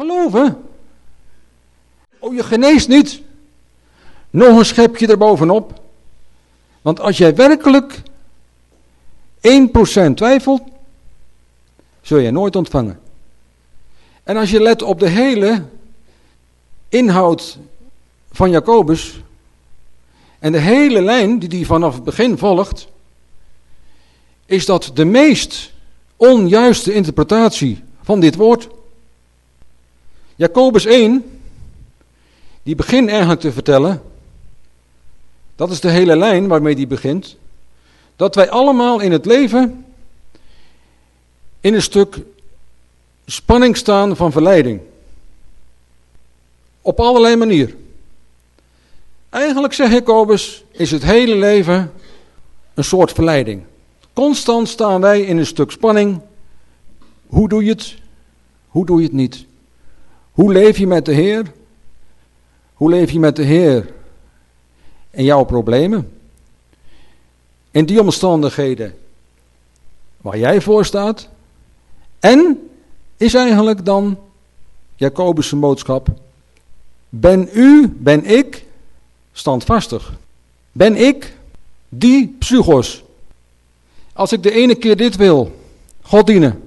geloven. Oh, je geneest niet. Nog een schepje erbovenop. Want als jij werkelijk 1% twijfelt, zul je nooit ontvangen. En als je let op de hele inhoud van Jacobus en de hele lijn die hij vanaf het begin volgt, is dat de meest onjuiste interpretatie van dit woord. Jacobus 1, die begint eigenlijk te vertellen, dat is de hele lijn waarmee die begint, dat wij allemaal in het leven in een stuk spanning staan van verleiding. Op allerlei manieren. Eigenlijk, zegt Jacobus, is het hele leven een soort verleiding. Constant staan wij in een stuk spanning. Hoe doe je het? Hoe doe je het niet? Hoe leef je met de Heer? Hoe leef je met de Heer en jouw problemen? In die omstandigheden waar jij voor staat. En is eigenlijk dan Jacobus' boodschap. Ben u, ben ik standvastig? Ben ik die psychos? Als ik de ene keer dit wil, God dienen,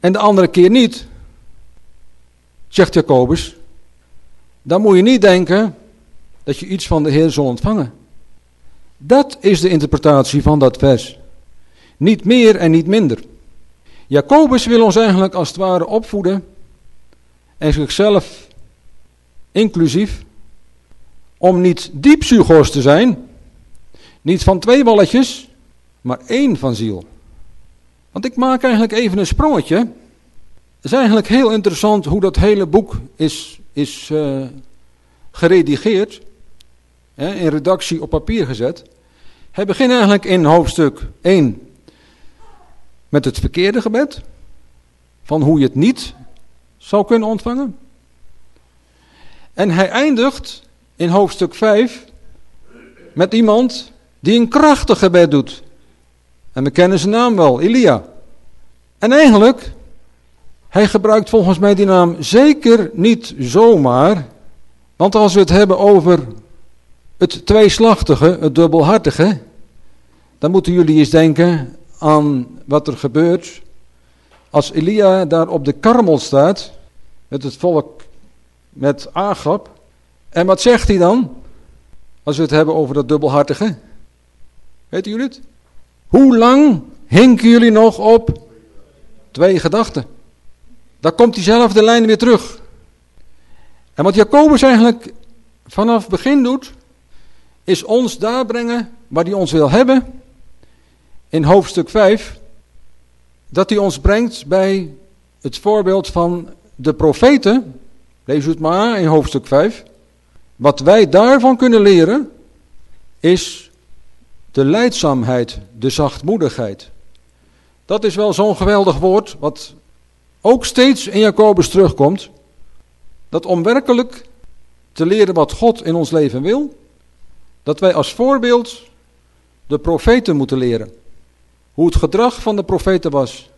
en de andere keer niet, zegt Jacobus, dan moet je niet denken dat je iets van de Heer zal ontvangen. Dat is de interpretatie van dat vers. Niet meer en niet minder. Jacobus wil ons eigenlijk als het ware opvoeden en zichzelf inclusief om niet diep psychos te zijn, niet van twee balletjes, maar één van ziel. Want ik maak eigenlijk even een sprongetje het is eigenlijk heel interessant hoe dat hele boek is, is uh, geredigeerd. In redactie op papier gezet. Hij begint eigenlijk in hoofdstuk 1 met het verkeerde gebed. Van hoe je het niet zou kunnen ontvangen. En hij eindigt in hoofdstuk 5 met iemand die een krachtig gebed doet. En we kennen zijn naam wel, Elia. En eigenlijk hij gebruikt volgens mij die naam zeker niet zomaar. Want als we het hebben over het tweeslachtige, het dubbelhartige, dan moeten jullie eens denken aan wat er gebeurt als Elia daar op de karmel staat met het volk, met Agab. En wat zegt hij dan? Als we het hebben over dat dubbelhartige. Weet jullie het? Hoe lang hinken jullie nog op twee gedachten? daar komt diezelfde lijn weer terug. En wat Jacobus eigenlijk vanaf begin doet, is ons daar brengen waar hij ons wil hebben. In hoofdstuk 5, dat hij ons brengt bij het voorbeeld van de profeten. Lees het maar in hoofdstuk 5. Wat wij daarvan kunnen leren, is de leidzaamheid, de zachtmoedigheid. Dat is wel zo'n geweldig woord, wat ook steeds in Jacobus terugkomt, dat om werkelijk te leren wat God in ons leven wil, dat wij als voorbeeld de profeten moeten leren. Hoe het gedrag van de profeten was.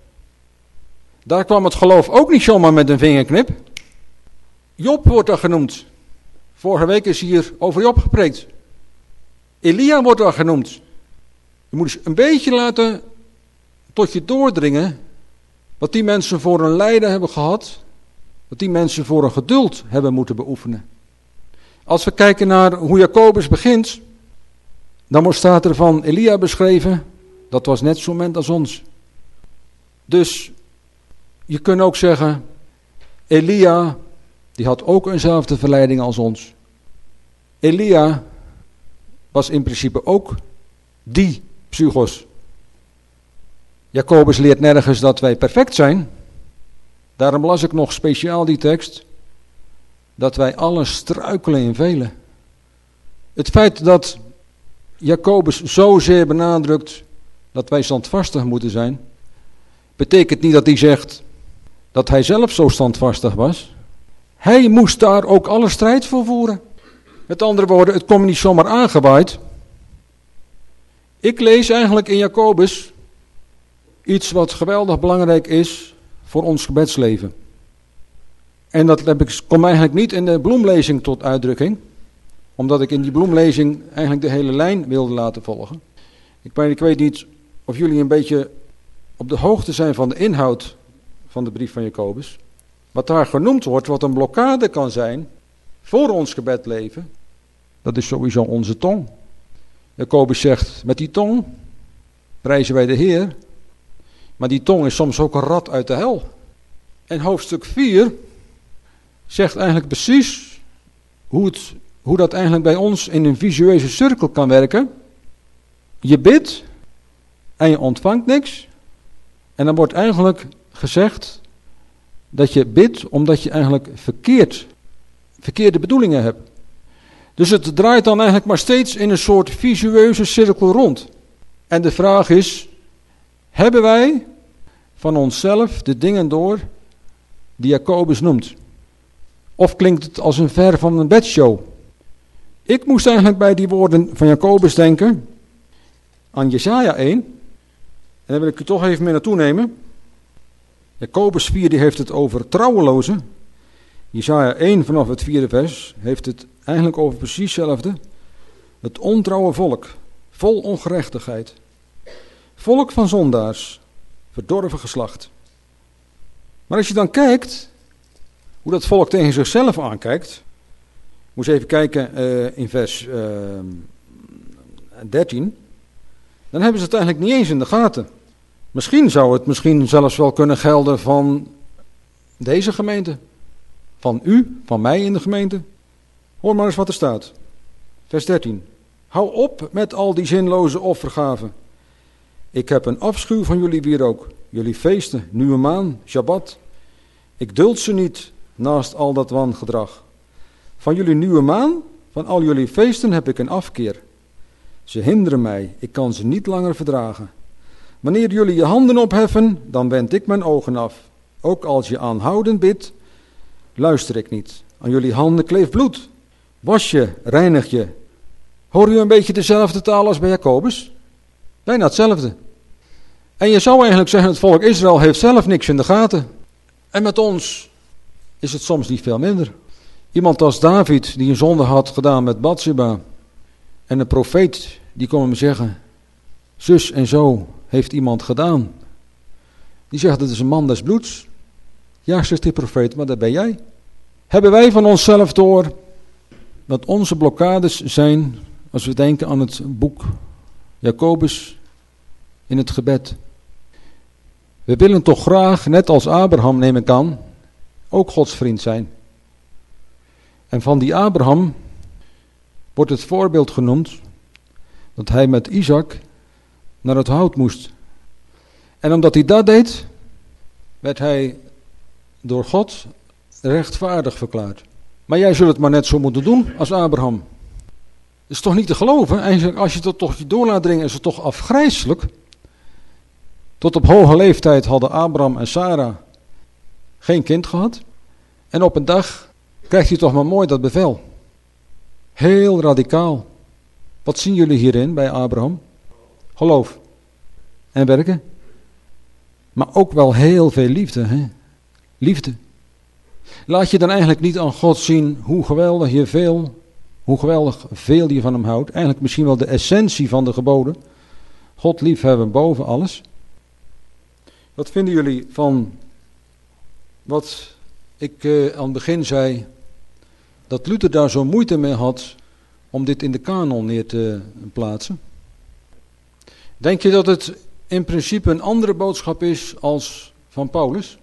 Daar kwam het geloof ook niet zomaar met een vingerknip. Job wordt daar genoemd. Vorige week is hier over Job gepreekt. Elia wordt daar genoemd. Je moet eens een beetje laten tot je doordringen wat die mensen voor een lijden hebben gehad, wat die mensen voor een geduld hebben moeten beoefenen. Als we kijken naar hoe Jacobus begint, dan wordt staat er van Elia beschreven, dat was net zo'n moment als ons. Dus je kunt ook zeggen, Elia, die had ook eenzelfde verleiding als ons. Elia was in principe ook die psychos. Jacobus leert nergens dat wij perfect zijn. Daarom las ik nog speciaal die tekst. Dat wij allen struikelen in velen. Het feit dat Jacobus zozeer benadrukt dat wij standvastig moeten zijn, betekent niet dat hij zegt dat hij zelf zo standvastig was. Hij moest daar ook alle strijd voor voeren. Met andere woorden, het komt niet zomaar aangewaaid. Ik lees eigenlijk in Jacobus iets wat geweldig belangrijk is voor ons gebedsleven. En dat heb ik, komt eigenlijk niet in de bloemlezing tot uitdrukking, omdat ik in die bloemlezing eigenlijk de hele lijn wilde laten volgen. Ik, weet, ik weet niet of jullie een beetje op de hoogte zijn van de inhoud van de brief van Jacobus. Wat daar genoemd wordt, wat een blokkade kan zijn voor ons gebedleven, dat is sowieso onze tong. Jacobus zegt, met die tong prijzen wij de Heer, maar die tong is soms ook een rat uit de hel. En hoofdstuk 4 zegt eigenlijk precies hoe, het, hoe dat eigenlijk bij ons in een visueuze cirkel kan werken. Je bidt en je ontvangt niks. En dan wordt eigenlijk gezegd dat je bidt omdat je eigenlijk verkeerd, verkeerde bedoelingen hebt. Dus het draait dan eigenlijk maar steeds in een soort visueuze cirkel rond. En de vraag is, hebben wij van onszelf de dingen door die Jacobus noemt? Of klinkt het als een ver van een bedshow? Ik moest eigenlijk bij die woorden van Jacobus denken aan Jesaja 1. En daar wil ik u toch even mee naartoe nemen. Jacobus 4 die heeft het over trouwelozen. Jesaja 1 vanaf het vierde vers heeft het eigenlijk over precies hetzelfde. Het ontrouwe volk, vol ongerechtigheid. Volk van zondaars, verdorven geslacht. Maar als je dan kijkt hoe dat volk tegen zichzelf aankijkt. Moet je even kijken uh, in vers uh, eh, 13. Dan hebben ze het eigenlijk niet eens in de gaten. Misschien zou het misschien zelfs wel kunnen gelden van deze gemeente. Van u, van mij in de gemeente. Hoor maar eens wat er staat. Vers 13. Hou op met al die zinloze offergaven. Ik heb een afschuw van jullie wierook, jullie feesten, nieuwe maan, Shabbat. Ik duld ze niet naast al dat wangedrag. Van jullie nieuwe maan, van al jullie feesten heb ik een afkeer. Ze hinderen mij, ik kan ze niet langer verdragen. Wanneer jullie je handen opheffen, dan wend ik mijn ogen af. Ook als je aanhoudend bidt, luister ik niet. Aan jullie handen kleeft bloed. Was je, reinig je. Hoor u een beetje dezelfde taal als bij Jacobus? Bijna hetzelfde. En je zou eigenlijk zeggen, het volk Israël heeft zelf niks in de gaten. En met ons is het soms niet veel minder. Iemand als David, die een zonde had gedaan met Bathsheba. En een profeet, die kon hem zeggen, zus en zo heeft iemand gedaan. Die zegt, dat is een man des bloeds. Ja, zegt die profeet, maar dat ben jij. Hebben wij van onszelf door wat onze blokkades zijn als we denken aan het boek Jacobus in het gebed. We willen toch graag, net als Abraham neem ik aan, ook Gods vriend zijn. En van die Abraham wordt het voorbeeld genoemd dat hij met Isaac naar het hout moest. En omdat hij dat deed, werd hij door God rechtvaardig verklaard. Maar jij zult het maar net zo moeten doen als Abraham. Is toch niet te geloven? En als je dat toch door laat dringen, is het toch afgrijzelijk. Tot op hoge leeftijd hadden Abraham en Sarah geen kind gehad. En op een dag krijgt hij toch maar mooi dat bevel. Heel radicaal. Wat zien jullie hierin bij Abraham? Geloof en werken. Maar ook wel heel veel liefde. Hè? Liefde. Laat je dan eigenlijk niet aan God zien hoe geweldig je veel, hoe geweldig veel je van hem houdt. Eigenlijk misschien wel de essentie van de geboden. God liefhebben boven alles. Wat vinden jullie van wat ik uh, aan het begin zei, dat Luther daar zo moeite mee had om dit in de kanon neer te plaatsen? Denk je dat het in principe een andere boodschap is als van Paulus?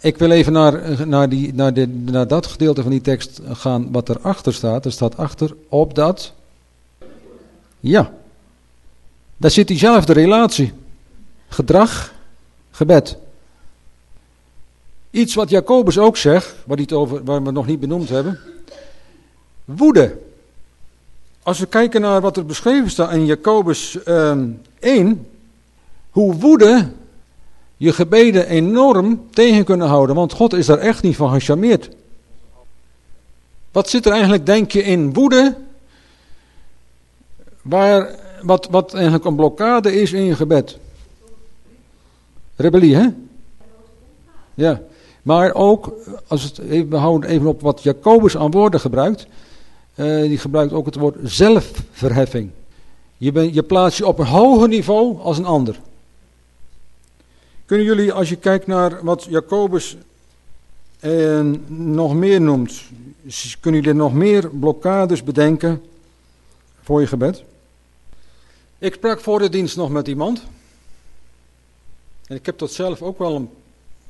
Ik wil even naar, naar, die, naar, de, naar dat gedeelte van die tekst gaan wat erachter staat. Er staat achter op dat. Ja. Daar zit diezelfde relatie. Gedrag, gebed. Iets wat Jacobus ook zegt, waar, over, waar we het nog niet benoemd hebben. Woede. Als we kijken naar wat er beschreven staat in Jacobus Eén, hoe woede je gebeden enorm tegen kunnen houden. Want God is daar echt niet van gecharmeerd. Wat zit er eigenlijk, denk je, in woede? Waar, wat, wat eigenlijk een blokkade is in je gebed. Rebellie, hè? Ja. Maar ook, als het, we houden even op wat Jacobus aan woorden gebruikt. Uh, die gebruikt ook het woord zelfverheffing. Je, ben, je plaatst je op een hoger niveau als een ander. Kunnen jullie, als je kijkt naar wat Jacobus eh, nog meer noemt, kunnen jullie nog meer blokkades bedenken voor je gebed? Ik sprak voor de dienst nog met iemand. En ik heb dat zelf ook wel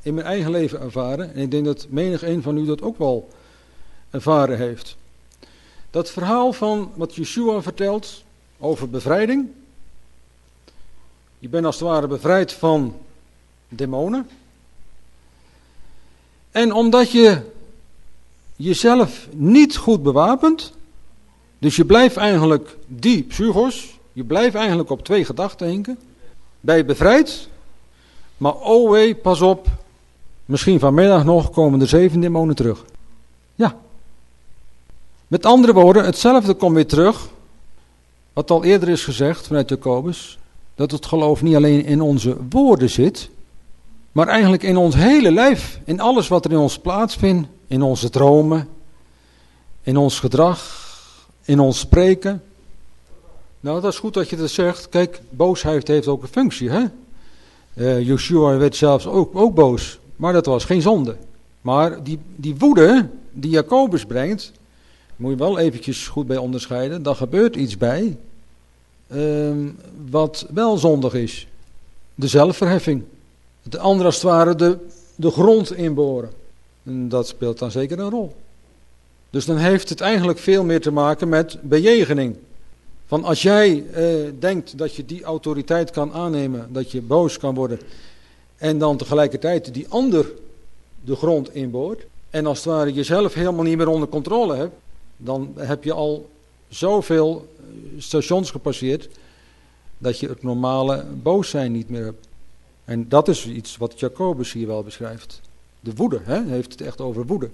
in mijn eigen leven ervaren. En ik denk dat menig een van u dat ook wel ervaren heeft. Dat verhaal van wat Yeshua vertelt over bevrijding. Je bent als het ware bevrijd van demonen. En omdat je jezelf niet goed bewapent, dus je blijft eigenlijk die psychos, je blijft eigenlijk op twee gedachten hinken, ben bevrijd, maar oh wee, pas op, misschien vanmiddag nog komen er zeven demonen terug. Ja. Met andere woorden, hetzelfde komt weer terug, wat al eerder is gezegd vanuit Jacobus, dat het geloof niet alleen in onze woorden zit, maar eigenlijk in ons hele lijf, in alles wat er in ons plaatsvindt, in onze dromen, in ons gedrag, in ons spreken. Nou, dat is goed dat je dat zegt. Kijk, boosheid heeft ook een functie, hè? Uh, Joshua werd zelfs ook, ook boos, maar dat was geen zonde. Maar die, die woede die Jacobus brengt, moet je wel eventjes goed bij onderscheiden. Daar gebeurt iets bij uh, wat wel zondig is. De zelfverheffing. De andere als het ware de, de grond inboren. En dat speelt dan zeker een rol. Dus dan heeft het eigenlijk veel meer te maken met bejegening. Van als jij eh, denkt dat je die autoriteit kan aannemen, dat je boos kan worden, en dan tegelijkertijd die ander de grond inboort, en als het ware jezelf helemaal niet meer onder controle hebt, dan heb je al zoveel eh, stations gepasseerd, dat je het normale boos zijn niet meer hebt. En dat is iets wat Jacobus hier wel beschrijft. De woede, hè? hij heeft het echt over woede.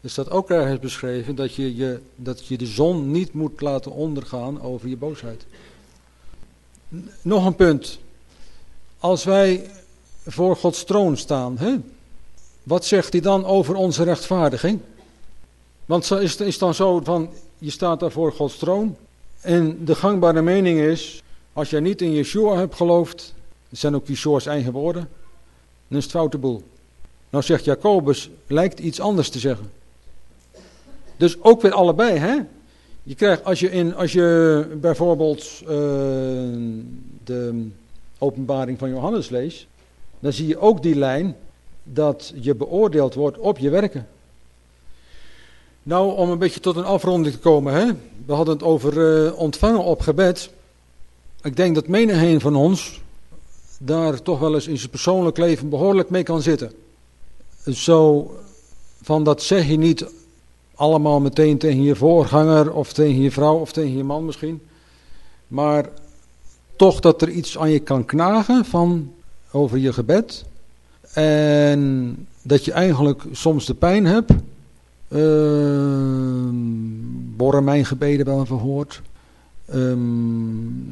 Er staat ook ergens beschreven dat je, je, dat je de zon niet moet laten ondergaan over je boosheid. Nog een punt. Als wij voor Gods troon staan, hè? wat zegt hij dan over onze rechtvaardiging? Want is het dan zo van, je staat daar voor Gods troon en de gangbare mening is, als jij niet in Yeshua hebt geloofd, het zijn ook Yeshua's eigen woorden, dan is boel. Nou zegt Jacobus, lijkt iets anders te zeggen. Dus ook weer allebei, hè? Je krijgt, als je, in, als je bijvoorbeeld uh, de openbaring van Johannes leest, dan zie je ook die lijn dat je beoordeeld wordt op je werken. Nou, om een beetje tot een afronding te komen, hè? we hadden het over uh, ontvangen op gebed. Ik denk dat menigeen van ons daar toch wel eens in zijn persoonlijk leven behoorlijk mee kan zitten. Zo van dat zeg je niet allemaal meteen tegen je voorganger of tegen je vrouw of tegen je man misschien. Maar toch dat er iets aan je kan knagen van over je gebed. En dat je eigenlijk soms de pijn hebt. Uh, worden mijn gebeden wel verhoord. Uh,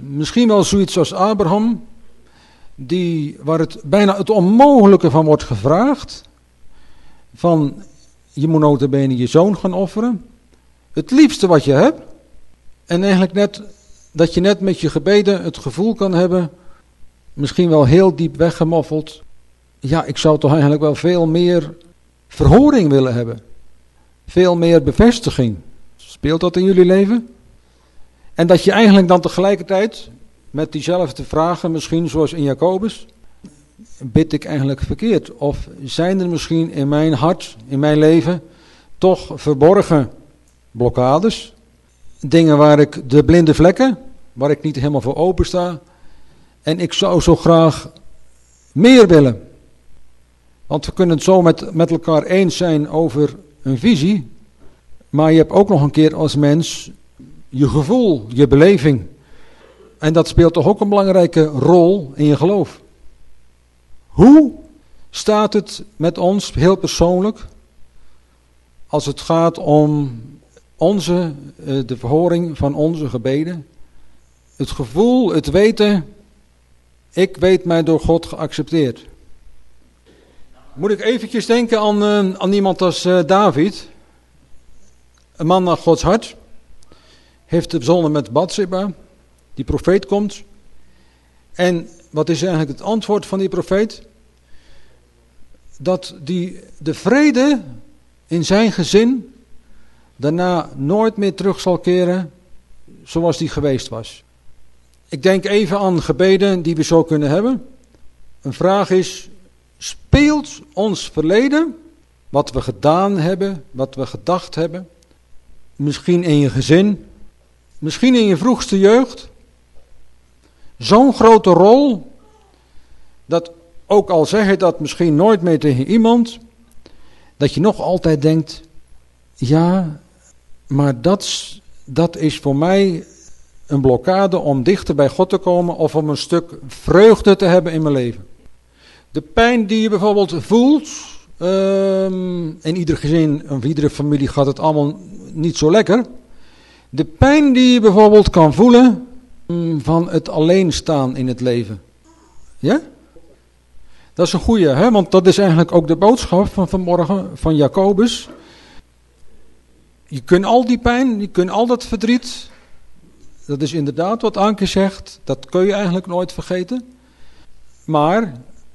misschien wel zoiets als Abraham. Die, waar het bijna het onmogelijke van wordt gevraagd. Van je moet notabene je zoon gaan offeren. Het liefste wat je hebt. En eigenlijk net, dat je net met je gebeden het gevoel kan hebben, misschien wel heel diep weggemoffeld. Ja, ik zou toch eigenlijk wel veel meer verhoring willen hebben. Veel meer bevestiging. Speelt dat in jullie leven? En dat je eigenlijk dan tegelijkertijd met diezelfde vragen, misschien zoals in Jacobus, bid ik eigenlijk verkeerd? Of zijn er misschien in mijn hart, in mijn leven, toch verborgen blokkades? Dingen waar ik de blinde vlekken, waar ik niet helemaal voor open sta. En ik zou zo graag meer willen. Want we kunnen het zo met, met elkaar eens zijn over een visie. Maar je hebt ook nog een keer als mens je gevoel, je beleving. En dat speelt toch ook een belangrijke rol in je geloof. Hoe staat het met ons heel persoonlijk als het gaat om onze, eh, de verhoring van onze gebeden? Het gevoel, het weten, ik weet mij door God geaccepteerd. Moet ik eventjes denken aan, uh, aan iemand als uh, David, een man naar Gods hart, heeft de zonde met Bathsheba, die profeet komt. En wat is eigenlijk het antwoord van die profeet? Dat die, de vrede in zijn gezin daarna nooit meer terug zal keren zoals die geweest was. Ik denk even aan gebeden die we zo kunnen hebben. Een vraag is, speelt ons verleden, wat we gedaan hebben, wat we gedacht hebben, misschien in je gezin, misschien in je vroegste jeugd, zo'n grote rol, dat ook al zeg je dat misschien nooit meer tegen iemand, dat je nog altijd denkt, ja, maar dat, is voor mij een blokkade om dichter bij God te komen of om een stuk vreugde te hebben in mijn leven. De pijn die je bijvoorbeeld voelt, um, in ieder gezin of iedere familie gaat het allemaal niet zo lekker. De pijn die je bijvoorbeeld kan voelen um, van het alleen staan in het leven. Ja? Dat is een goeie, hè? want dat is eigenlijk ook de boodschap van vanmorgen van Jacobus. Je kunt al die pijn, je kunt al dat verdriet, dat is inderdaad wat Anke zegt, dat kun je eigenlijk nooit vergeten. Maar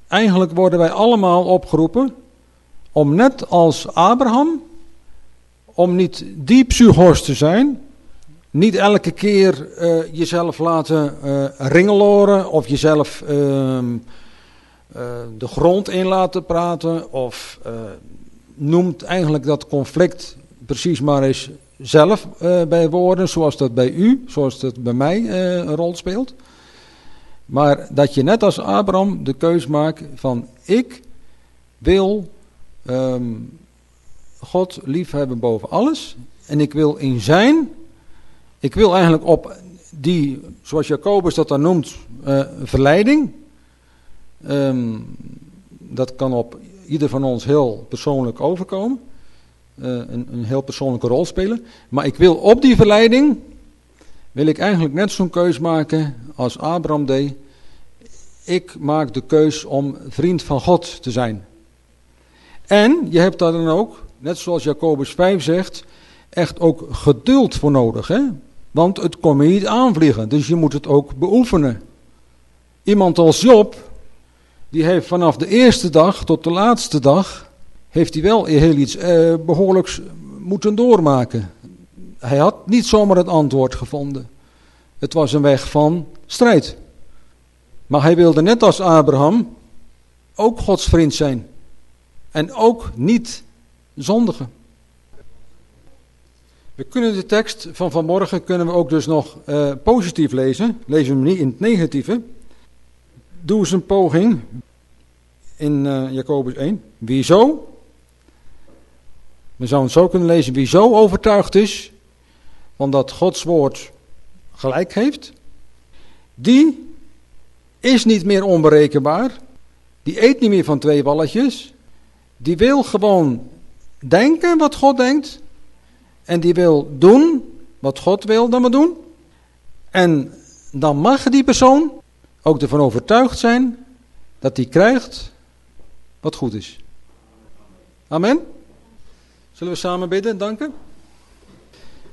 eigenlijk worden wij allemaal opgeroepen om net als Abraham, om niet die psychos te zijn, niet elke keer uh, jezelf laten uh, ringeloren of jezelf uh, de grond in laten praten of noemt eigenlijk dat conflict precies maar eens zelf bij woorden zoals dat bij u, zoals dat bij mij een rol speelt. Maar dat je net als Abraham de keus maakt van ik wil um, God liefhebben boven alles. En ik wil in zijn, ik wil eigenlijk op die, zoals Jacobus dat dan noemt, uh, verleiding. Um, dat kan op ieder van ons heel persoonlijk overkomen. Uh, een, een heel persoonlijke rol spelen. Maar ik wil op die verleiding, wil ik eigenlijk net zo'n keus maken als Abraham deed. Ik maak de keus om vriend van God te zijn. En je hebt daar dan ook, net zoals Jacobus 5 zegt, echt ook geduld voor nodig. Hè? Want het komt je niet aanvliegen, dus je moet het ook beoefenen. Iemand als Job, die heeft vanaf de eerste dag tot de laatste dag, heeft hij wel heel iets eh, behoorlijks moeten doormaken. Hij had niet zomaar het antwoord gevonden. Het was een weg van strijd. Maar hij wilde net als Abraham ook Gods vriend zijn. En ook niet zondigen. We kunnen de tekst van vanmorgen kunnen we ook dus nog uh, positief lezen. Lezen we hem niet in het negatieve. Doe eens een poging in uh, Jacobus 1. Wie zo? We zouden zo kunnen lezen. Wie zo overtuigd is van dat Gods woord gelijk heeft. Die is niet meer onberekenbaar. Die eet niet meer van twee balletjes. Die wil gewoon denken wat God denkt. En die wil doen wat God wil dat we doen. En dan mag die persoon ook ervan overtuigd zijn dat hij krijgt wat goed is. Amen. Zullen we samen bidden, danken?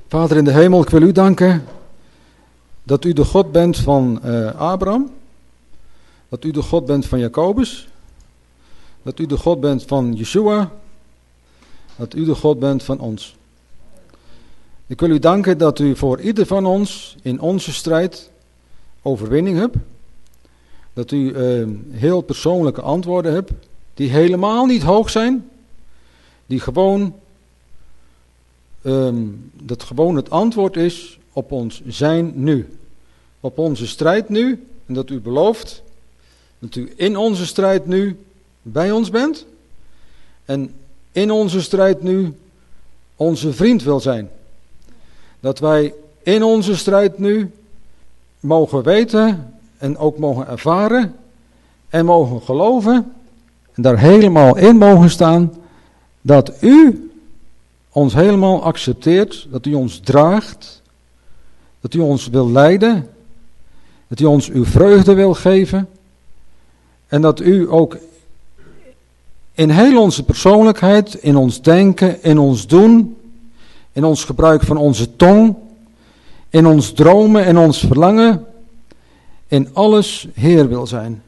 Vader in de hemel, ik wil u danken dat u de God bent van uh, Abraham. Dat u de God bent van Jacobus. Dat u de God bent van Yeshua. Dat u de God bent van ons. Ik wil u danken dat u voor ieder van ons in onze strijd overwinning hebt. Dat u uh, heel persoonlijke antwoorden hebt. Die helemaal niet hoog zijn. Die gewoon, um, dat gewoon het antwoord is op ons zijn nu. Op onze strijd nu. En dat u belooft dat u in onze strijd nu bij ons bent. En in onze strijd nu onze vriend wil zijn. Dat wij in onze strijd nu mogen weten en ook mogen ervaren en mogen geloven en daar helemaal in mogen staan dat u ons helemaal accepteert, dat u ons draagt, dat u ons wil leiden, dat u ons uw vreugde wil geven en dat u ook in heel onze persoonlijkheid, in ons denken, in ons doen, in ons gebruik van onze tong, in ons dromen en ons verlangen, in alles Heer wil zijn.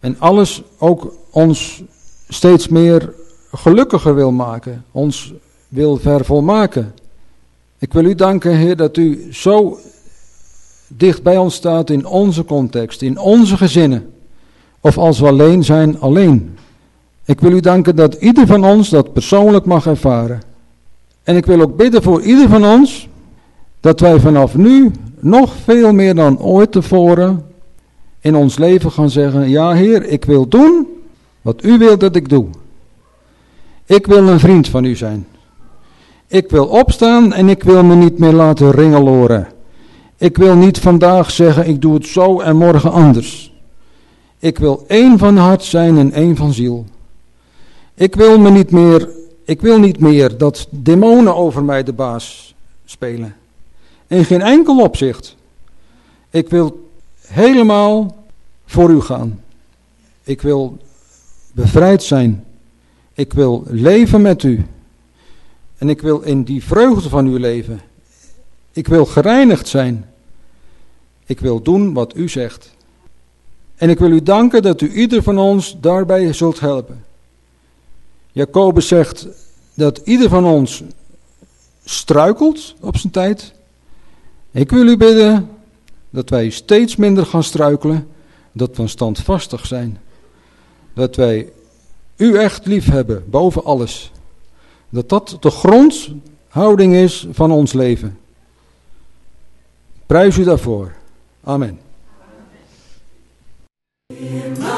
En alles ook ons steeds meer gelukkiger wil maken, ons wil vervolmaken. Ik wil u danken, Heer, dat u zo dicht bij ons staat in onze context, in onze gezinnen. Of als we alleen zijn, alleen. Ik wil u danken dat ieder van ons dat persoonlijk mag ervaren. En ik wil ook bidden voor ieder van ons dat wij vanaf nu nog veel meer dan ooit tevoren in ons leven gaan zeggen: Ja, Heer, ik wil doen wat u wilt dat ik doe. Ik wil een vriend van u zijn. Ik wil opstaan en ik wil me niet meer laten ringeloren. Ik wil niet vandaag zeggen: Ik doe het zo en morgen anders. Ik wil één van hart zijn en één van ziel. Ik wil me niet meer, ik wil niet meer dat demonen over mij de baas spelen. In geen enkel opzicht. Ik wil helemaal voor u gaan. Ik wil bevrijd zijn. Ik wil leven met u. En ik wil in die vreugde van u leven. Ik wil gereinigd zijn. Ik wil doen wat u zegt. En ik wil u danken dat u ieder van ons daarbij zult helpen. Jacobus zegt dat ieder van ons struikelt op zijn tijd. Ik wil u bidden dat wij steeds minder gaan struikelen, dat we standvastig zijn. Dat wij u echt lief hebben boven alles. Dat dat de grondhouding is van ons leven. Prijs u daarvoor. Amen. Amen.